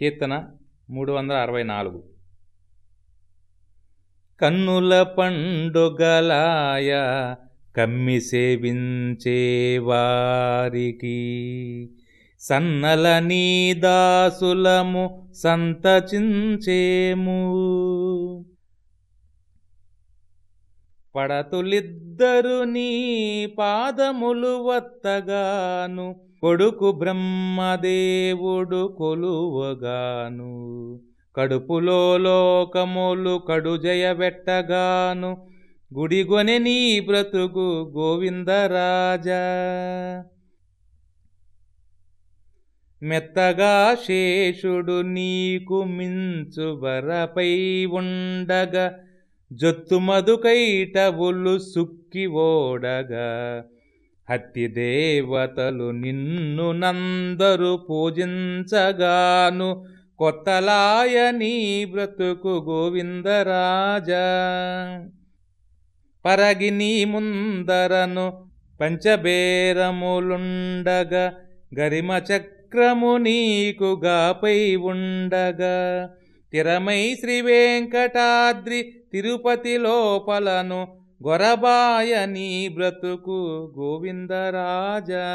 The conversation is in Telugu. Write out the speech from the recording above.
కీర్తన మూడు వందల అరవై నాలుగు. కన్నుల పండుగలాయ కమ్మి సేవించే వారికి సన్నల నీ దాసులము సంతచించేము. పడతులిద్దరు నీ పాదములు వత్తగాను కొడుకు బ్రహ్మదేవుడు కొలువగాను. కడుపులో లోకములు కడుజయబెట్టగాను గుడిగొనె నీ బ్రతుకు గోవిందరాజా. మెత్తగా శేషుడు నీకు మించు వరపై ఉండగా జొత్తు మధుకైటవులు సుక్కి ఓడగా. హత్తి దేవతలు నిన్ను నందరు పూజించగాను కొత్తలాయ నీ బ్రతుకు గోవిందరాజా. పరగి నీ ముందరను పంచబేరములుండగా గరిమ చక్రము నీకు గాపై ఉండగా. తిరమై శ్రీ వెంకటాద్రి తిరుపతి లోపలను గొరబాయ నీ బ్రతుకు గోవిందరాజా.